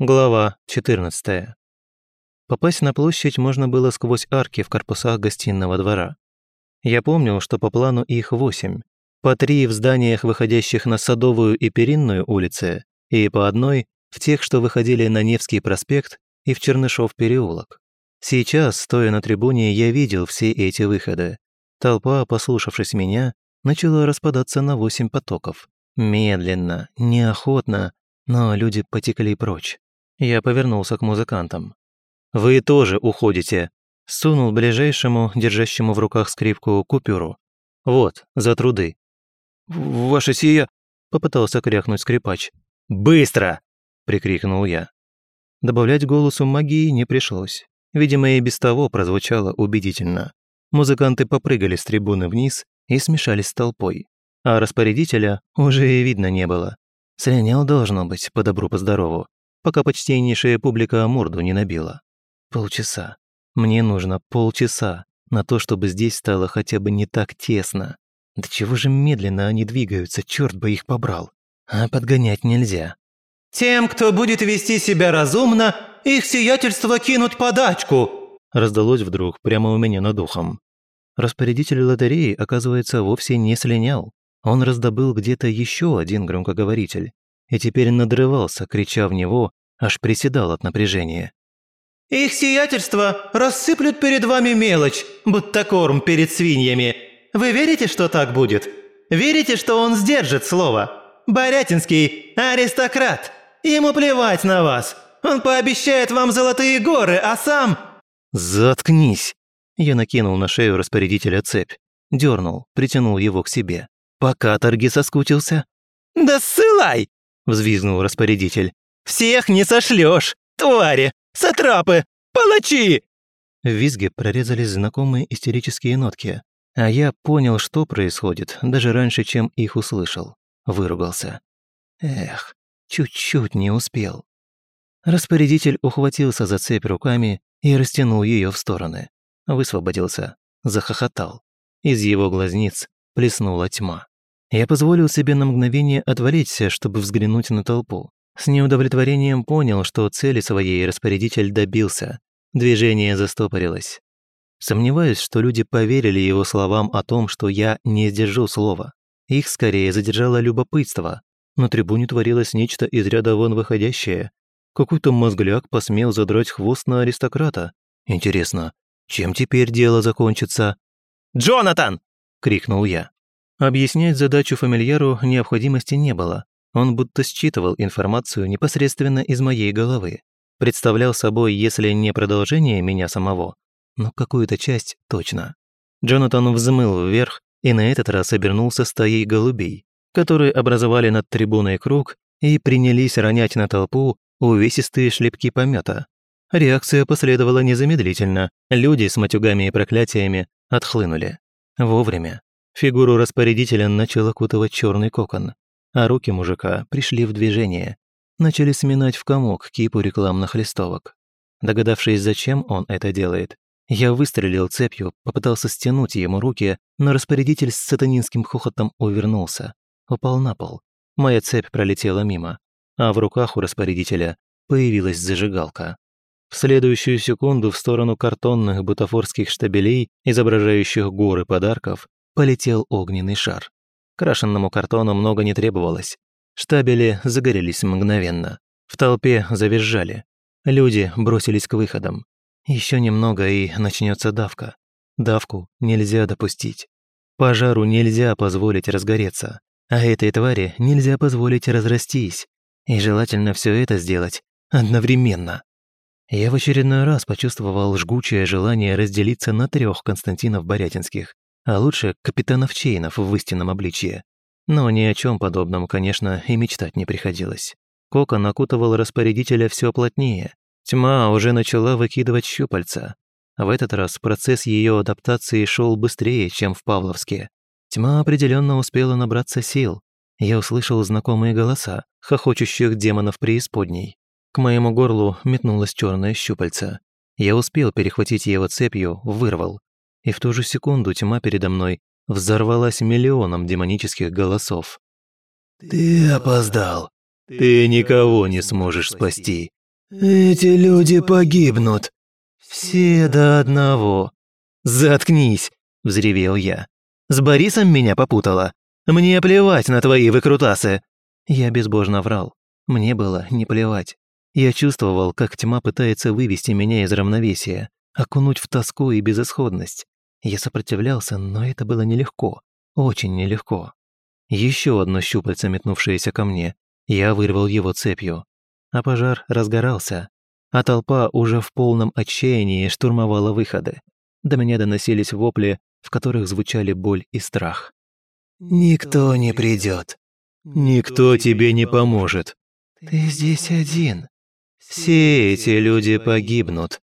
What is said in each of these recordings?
Глава 14. Попасть на площадь можно было сквозь арки в корпусах гостиного двора. Я помнил, что по плану их восемь. По три в зданиях, выходящих на Садовую и Перинную улицы, и по одной в тех, что выходили на Невский проспект и в Чернышов переулок. Сейчас, стоя на трибуне, я видел все эти выходы. Толпа, послушавшись меня, начала распадаться на восемь потоков. Медленно, неохотно, но люди потекли прочь. Я повернулся к музыкантам. «Вы тоже уходите», — сунул ближайшему, держащему в руках скрипку, купюру. «Вот, за труды». «Ваша сия...» — попытался крякнуть скрипач. «Быстро!» — прикрикнул я. Добавлять голосу магии не пришлось. Видимо, и без того прозвучало убедительно. Музыканты попрыгали с трибуны вниз и смешались с толпой. А распорядителя уже и видно не было. Слинял должно быть, по добру, по здорову пока почтеннейшая публика морду не набила. Полчаса. Мне нужно полчаса на то, чтобы здесь стало хотя бы не так тесно. Да чего же медленно они двигаются, черт бы их побрал. А подгонять нельзя. «Тем, кто будет вести себя разумно, их сиятельство кинут подачку!» Раздалось вдруг прямо у меня над ухом. Распорядитель лотереи, оказывается, вовсе не слинял. Он раздобыл где-то еще один громкоговоритель и теперь надрывался, крича в него, аж приседал от напряжения. «Их сиятельство рассыплют перед вами мелочь, будто корм перед свиньями. Вы верите, что так будет? Верите, что он сдержит слово? Борятинский – аристократ. Ему плевать на вас. Он пообещает вам золотые горы, а сам...» «Заткнись!» Я накинул на шею распорядителя цепь. Дернул, притянул его к себе. «Пока торги соскучился?» «Да ссылай!» взвизгнул распорядитель. «Всех не сошлешь, твари, сатрапы, палачи!» В визге прорезались знакомые истерические нотки, а я понял, что происходит, даже раньше, чем их услышал. Выругался. Эх, чуть-чуть не успел. Распорядитель ухватился за цепь руками и растянул ее в стороны. Высвободился, захохотал. Из его глазниц плеснула тьма. Я позволил себе на мгновение отвлечься, чтобы взглянуть на толпу. С неудовлетворением понял, что цели своей распорядитель добился. Движение застопорилось. Сомневаюсь, что люди поверили его словам о том, что я не сдержу слова. Их скорее задержало любопытство. На трибуне творилось нечто из ряда вон выходящее. Какой-то мозгляк посмел задрать хвост на аристократа. Интересно, чем теперь дело закончится? «Джонатан!» — крикнул я. Объяснять задачу фамильяру необходимости не было. Он будто считывал информацию непосредственно из моей головы. Представлял собой, если не продолжение меня самого, но какую-то часть точно. Джонатан взмыл вверх и на этот раз обернулся стаей голубей, которые образовали над трибуной круг и принялись ронять на толпу увесистые шлепки помета. Реакция последовала незамедлительно. Люди с матюгами и проклятиями отхлынули. Вовремя. Фигуру распорядителя начал окутывать черный кокон, а руки мужика пришли в движение, начали сминать в комок кипу рекламных листовок. Догадавшись, зачем он это делает, я выстрелил цепью, попытался стянуть ему руки, но распорядитель с сатанинским хохотом увернулся. Упал на пол. Моя цепь пролетела мимо, а в руках у распорядителя появилась зажигалка. В следующую секунду в сторону картонных бутафорских штабелей, изображающих горы подарков, полетел огненный шар. Крашенному картону много не требовалось. Штабели загорелись мгновенно. В толпе завизжали. Люди бросились к выходам. Еще немного и начнется давка. Давку нельзя допустить. Пожару нельзя позволить разгореться. А этой твари нельзя позволить разрастись. И желательно все это сделать одновременно. Я в очередной раз почувствовал жгучее желание разделиться на трех Константинов Борятинских а лучше капитанов Чейнов в истинном обличье. Но ни о чем подобном, конечно, и мечтать не приходилось. Кокон окутывал распорядителя все плотнее. Тьма уже начала выкидывать щупальца. В этот раз процесс ее адаптации шел быстрее, чем в Павловске. Тьма определенно успела набраться сил. Я услышал знакомые голоса, хохочущих демонов преисподней. К моему горлу метнулось черное щупальце. Я успел перехватить его цепью, вырвал и в ту же секунду тьма передо мной взорвалась миллионом демонических голосов. «Ты опоздал. Ты никого не сможешь спасти. «Эти люди погибнут. Все до одного». «Заткнись!» – взревел я. «С Борисом меня попутала. Мне плевать на твои выкрутасы!» Я безбожно врал. Мне было не плевать. Я чувствовал, как тьма пытается вывести меня из равновесия, окунуть в тоску и безысходность. Я сопротивлялся, но это было нелегко. Очень нелегко. Еще одно щупальце, метнувшееся ко мне. Я вырвал его цепью. А пожар разгорался. А толпа уже в полном отчаянии штурмовала выходы. До меня доносились вопли, в которых звучали боль и страх. «Никто не придет. Никто тебе не поможет. Ты здесь один. Все эти люди погибнут.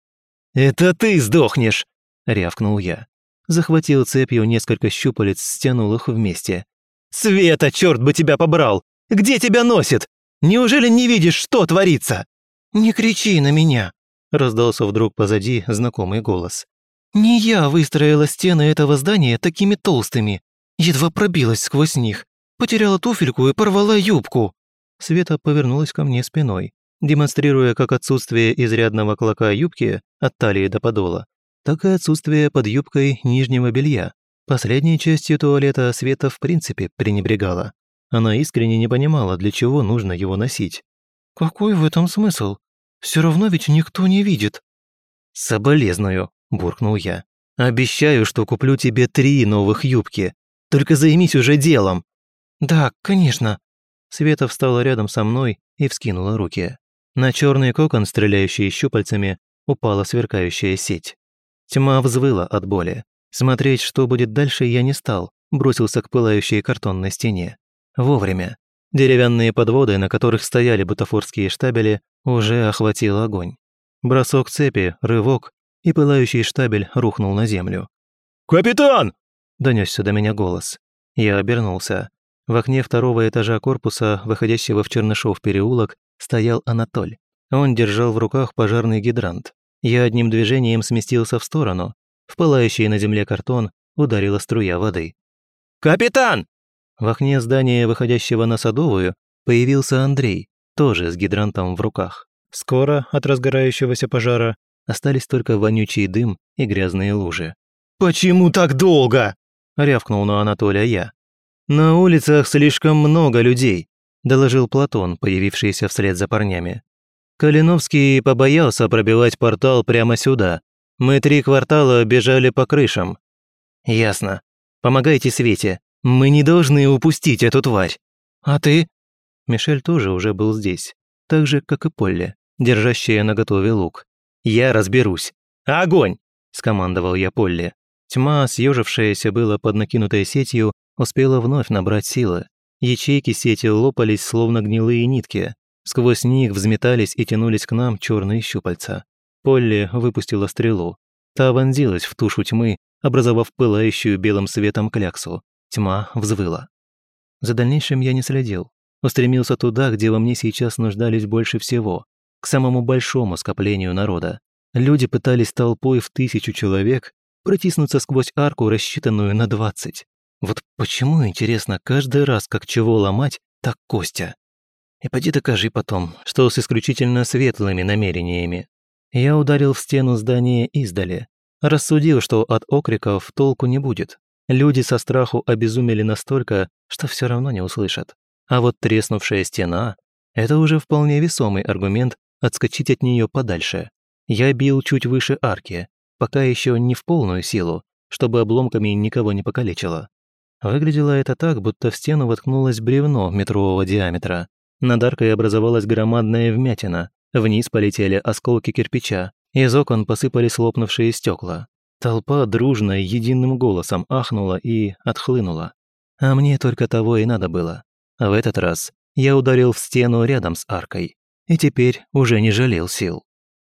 Это ты сдохнешь!» — рявкнул я. Захватил цепью несколько щупалец, стянул их вместе. «Света, черт бы тебя побрал! Где тебя носит? Неужели не видишь, что творится?» «Не кричи на меня!» — раздался вдруг позади знакомый голос. «Не я выстроила стены этого здания такими толстыми. Едва пробилась сквозь них. Потеряла туфельку и порвала юбку». Света повернулась ко мне спиной, демонстрируя как отсутствие изрядного клока юбки от талии до подола, так и отсутствие под юбкой нижнего белья. Последней частью туалета Света в принципе пренебрегала. Она искренне не понимала, для чего нужно его носить. «Какой в этом смысл? Все равно ведь никто не видит». «Соболезную», – буркнул я. «Обещаю, что куплю тебе три новых юбки. Только займись уже делом». «Да, конечно». Света встала рядом со мной и вскинула руки. На черный кокон, стреляющий щупальцами, упала сверкающая сеть. Тьма взвыла от боли. Смотреть, что будет дальше, я не стал, бросился к пылающей картонной стене. Вовремя. Деревянные подводы, на которых стояли бутафорские штабели, уже охватил огонь. Бросок цепи, рывок, и пылающий штабель рухнул на землю. «Капитан!» – донесся до меня голос. Я обернулся. В окне второго этажа корпуса, выходящего в Чернышов переулок, стоял Анатоль. Он держал в руках пожарный гидрант. Я одним движением сместился в сторону. В пылающий на земле картон ударила струя воды. «Капитан!» В окне здания, выходящего на Садовую, появился Андрей, тоже с гидрантом в руках. Скоро от разгорающегося пожара остались только вонючий дым и грязные лужи. «Почему так долго?» – рявкнул на Анатолия я. «На улицах слишком много людей», – доложил Платон, появившийся вслед за парнями. Калиновский побоялся пробивать портал прямо сюда. Мы три квартала бежали по крышам. Ясно. Помогайте Свете. Мы не должны упустить эту тварь. А ты? Мишель тоже уже был здесь. Так же, как и Полли, держащая наготове лук. Я разберусь. Огонь! скомандовал я Полли. Тьма, съежившаяся было под накинутой сетью, успела вновь набрать силы. Ячейки сети лопались, словно гнилые нитки. Сквозь них взметались и тянулись к нам черные щупальца. Полли выпустила стрелу. Та вонзилась в тушу тьмы, образовав пылающую белым светом кляксу. Тьма взвыла. За дальнейшим я не следил. Устремился туда, где во мне сейчас нуждались больше всего. К самому большому скоплению народа. Люди пытались толпой в тысячу человек протиснуться сквозь арку, рассчитанную на двадцать. Вот почему, интересно, каждый раз, как чего ломать, так Костя? И поди докажи потом, что с исключительно светлыми намерениями. Я ударил в стену здания издали. Рассудил, что от окриков толку не будет. Люди со страху обезумели настолько, что все равно не услышат. А вот треснувшая стена – это уже вполне весомый аргумент отскочить от нее подальше. Я бил чуть выше арки, пока еще не в полную силу, чтобы обломками никого не покалечило. Выглядело это так, будто в стену воткнулось бревно метрового диаметра, над аркой образовалась громадная вмятина, вниз полетели осколки кирпича, из окон посыпались лопнувшие стекла. Толпа дружно, единым голосом ахнула и отхлынула. А мне только того и надо было. В этот раз я ударил в стену рядом с аркой. И теперь уже не жалел сил.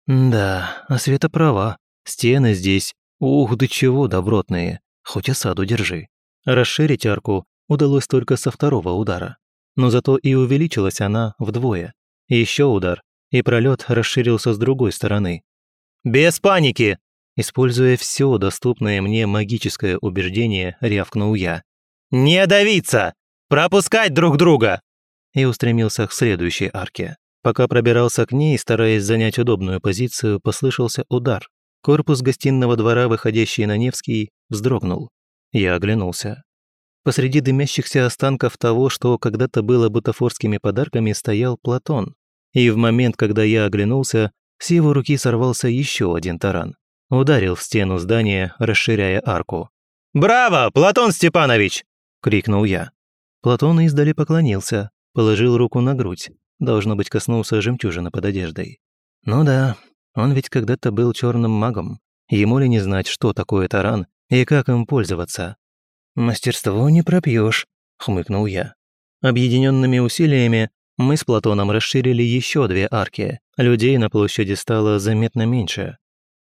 Да, а Света права. Стены здесь, ух, до чего добротные. Хоть осаду держи. Расширить арку удалось только со второго удара но зато и увеличилась она вдвое. Еще удар, и пролет расширился с другой стороны. «Без паники!» Используя все доступное мне магическое убеждение, рявкнул я. «Не давиться! Пропускать друг друга!» И устремился к следующей арке. Пока пробирался к ней, стараясь занять удобную позицию, послышался удар. Корпус гостиного двора, выходящий на Невский, вздрогнул. Я оглянулся. Посреди дымящихся останков того, что когда-то было бутафорскими подарками, стоял Платон. И в момент, когда я оглянулся, с его руки сорвался еще один таран. Ударил в стену здания, расширяя арку. «Браво, Платон Степанович!» – крикнул я. Платон издали поклонился, положил руку на грудь, должно быть, коснулся жемчужины под одеждой. Ну да, он ведь когда-то был черным магом. Ему ли не знать, что такое таран и как им пользоваться? «Мастерство не пропьешь, хмыкнул я. Объединенными усилиями мы с Платоном расширили еще две арки. Людей на площади стало заметно меньше.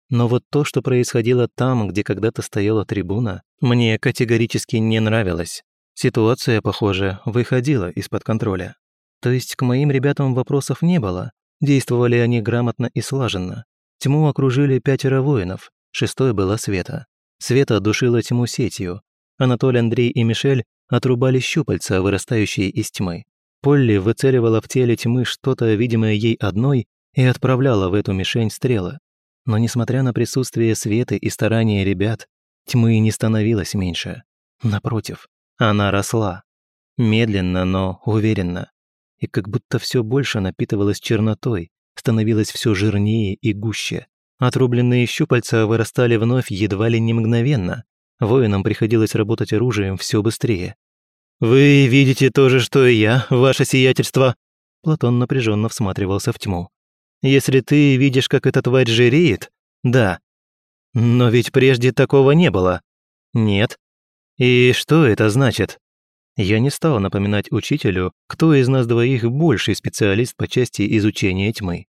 Но вот то, что происходило там, где когда-то стояла трибуна, мне категорически не нравилось. Ситуация, похоже, выходила из-под контроля. То есть к моим ребятам вопросов не было. Действовали они грамотно и слаженно. Тьму окружили пятеро воинов, шестой была Света. Света душила тьму сетью. Анатолий, Андрей и Мишель отрубали щупальца, вырастающие из тьмы. Полли выцеливала в теле тьмы что-то, видимое ей одной, и отправляла в эту мишень стрелы. Но несмотря на присутствие Светы и старания ребят, тьмы не становилось меньше. Напротив, она росла. Медленно, но уверенно. И как будто все больше напитывалась чернотой, становилась все жирнее и гуще. Отрубленные щупальца вырастали вновь едва ли не мгновенно. Воинам приходилось работать оружием все быстрее. «Вы видите то же, что и я, ваше сиятельство?» Платон напряженно всматривался в тьму. «Если ты видишь, как эта тварь жиреет, да. Но ведь прежде такого не было. Нет. И что это значит? Я не стал напоминать учителю, кто из нас двоих больший специалист по части изучения тьмы.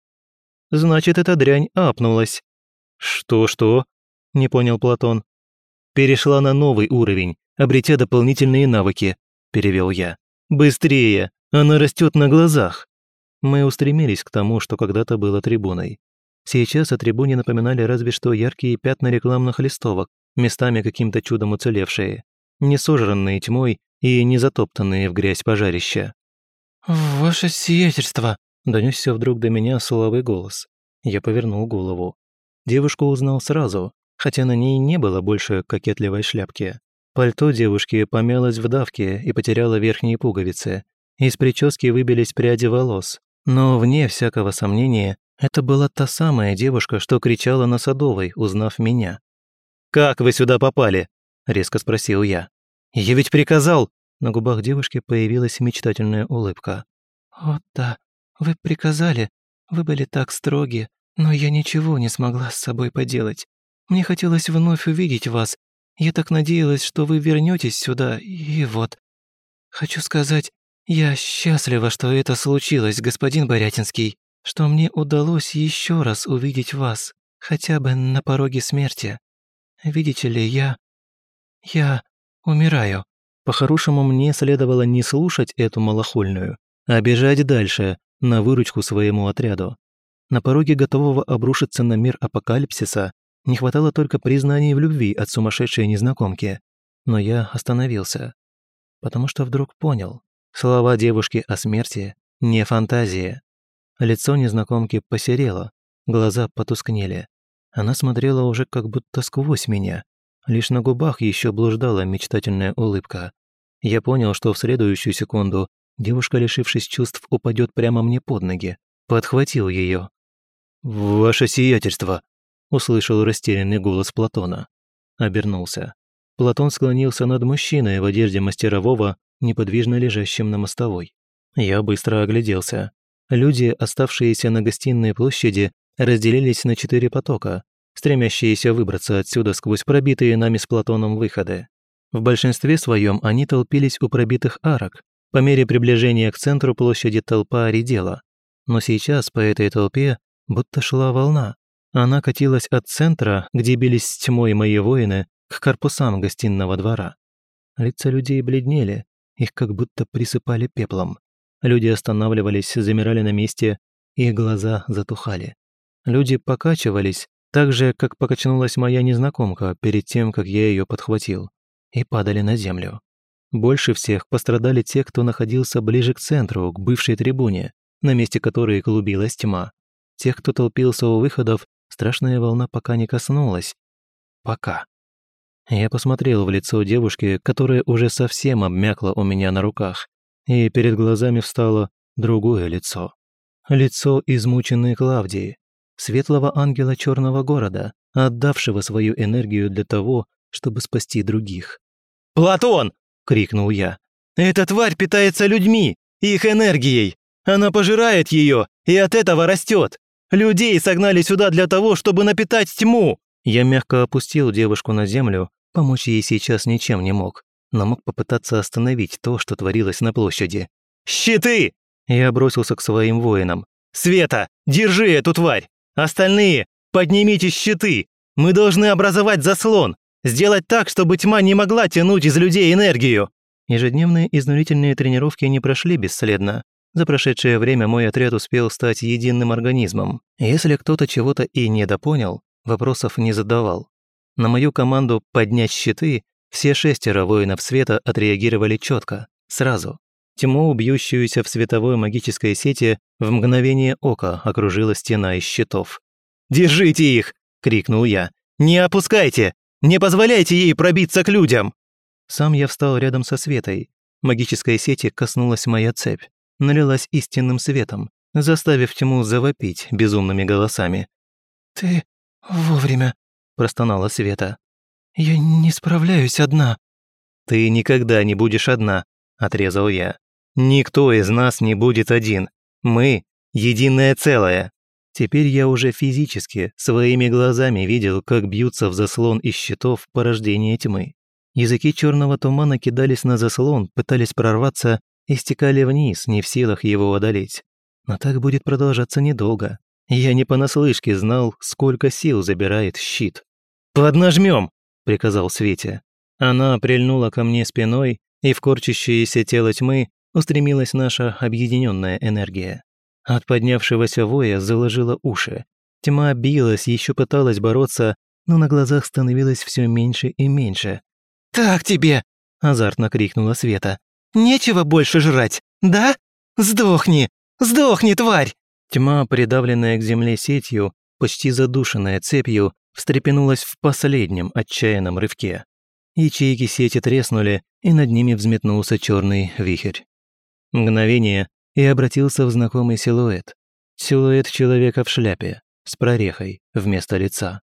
Значит, эта дрянь апнулась. Что-что? Не понял Платон. Перешла на новый уровень, обретя дополнительные навыки, перевел я. Быстрее, она растет на глазах. Мы устремились к тому, что когда-то было трибуной. Сейчас о трибуне напоминали разве что яркие пятна рекламных листовок, местами каким-то чудом уцелевшие не сожранные тьмой и не затоптанные в грязь пожарища. «Ваше сиятельство!» – донесся вдруг до меня слабый голос. Я повернул голову. Девушку узнал сразу, хотя на ней не было больше кокетливой шляпки. Пальто девушки помялось в давке и потеряло верхние пуговицы. Из прически выбились пряди волос. Но, вне всякого сомнения, это была та самая девушка, что кричала на Садовой, узнав меня. «Как вы сюда попали?» – резко спросил я. «Я ведь приказал!» На губах девушки появилась мечтательная улыбка. «Вот да, вы приказали. Вы были так строги, но я ничего не смогла с собой поделать. Мне хотелось вновь увидеть вас. Я так надеялась, что вы вернетесь сюда, и вот. Хочу сказать, я счастлива, что это случилось, господин Борятинский, что мне удалось еще раз увидеть вас, хотя бы на пороге смерти. Видите ли, я «Я умираю». По-хорошему, мне следовало не слушать эту малохольную, а бежать дальше, на выручку своему отряду. На пороге готового обрушиться на мир апокалипсиса не хватало только признаний в любви от сумасшедшей незнакомки. Но я остановился, потому что вдруг понял, слова девушки о смерти не фантазия. Лицо незнакомки посерело, глаза потускнели. Она смотрела уже как будто сквозь меня, Лишь на губах еще блуждала мечтательная улыбка. Я понял, что в следующую секунду девушка, лишившись чувств, упадет прямо мне под ноги. Подхватил ее. «Ваше сиятельство!» – услышал растерянный голос Платона. Обернулся. Платон склонился над мужчиной в одежде мастерового, неподвижно лежащим на мостовой. Я быстро огляделся. Люди, оставшиеся на гостиной площади, разделились на четыре потока, стремящиеся выбраться отсюда сквозь пробитые нами с Платоном выходы. В большинстве своем они толпились у пробитых арок. По мере приближения к центру площади толпа редела. Но сейчас по этой толпе будто шла волна. Она катилась от центра, где бились с тьмой мои воины, к корпусам гостиного двора. Лица людей бледнели, их как будто присыпали пеплом. Люди останавливались, замирали на месте, их глаза затухали. Люди покачивались, так же, как покачнулась моя незнакомка перед тем, как я ее подхватил, и падали на землю. Больше всех пострадали те, кто находился ближе к центру, к бывшей трибуне. на месте которой клубилась тьма. Тех, кто толпился у выходов, страшная волна пока не коснулась. Пока. Я посмотрел в лицо девушки, которая уже совсем обмякла у меня на руках, и перед глазами встало другое лицо. Лицо измученной Клавдии, светлого ангела черного города, отдавшего свою энергию для того, чтобы спасти других. «Платон!» — крикнул я. «Эта тварь питается людьми, их энергией. Она пожирает ее и от этого растет. Людей согнали сюда для того, чтобы напитать тьму!» Я мягко опустил девушку на землю, помочь ей сейчас ничем не мог, но мог попытаться остановить то, что творилось на площади. «Щиты!» Я бросился к своим воинам. «Света, держи эту тварь! Остальные, поднимите щиты! Мы должны образовать заслон, сделать так, чтобы тьма не могла тянуть из людей энергию!» Ежедневные изнурительные тренировки не прошли бесследно. За прошедшее время мой отряд успел стать единым организмом. Если кто-то чего-то и недопонял, вопросов не задавал. На мою команду «поднять щиты» все шестеро воинов света отреагировали четко, сразу. Тьму, бьющуюся в световой магической сети, в мгновение ока окружила стена из щитов. «Держите их!» — крикнул я. «Не опускайте! Не позволяйте ей пробиться к людям!» Сам я встал рядом со Светой. Магической сети коснулась моя цепь налилась истинным светом, заставив тьму завопить безумными голосами. «Ты вовремя», – простонала Света. «Я не справляюсь одна». «Ты никогда не будешь одна», – отрезал я. «Никто из нас не будет один. Мы – единое целое». Теперь я уже физически, своими глазами видел, как бьются в заслон из щитов порождения тьмы. Языки черного тумана кидались на заслон, пытались прорваться и стекали вниз, не в силах его одолеть. Но так будет продолжаться недолго. Я не понаслышке знал, сколько сил забирает щит. «Поднажмем!» – приказал Свете. Она прильнула ко мне спиной, и в корчащееся тело тьмы устремилась наша объединенная энергия. От поднявшегося воя заложила уши. Тьма билась, еще пыталась бороться, но на глазах становилось все меньше и меньше. «Так тебе!» – азартно крикнула Света. Нечего больше жрать, да? Сдохни! Сдохни, тварь!» Тьма, придавленная к земле сетью, почти задушенная цепью, встрепенулась в последнем отчаянном рывке. Ячейки сети треснули, и над ними взметнулся черный вихрь. Мгновение, и обратился в знакомый силуэт. Силуэт человека в шляпе, с прорехой вместо лица.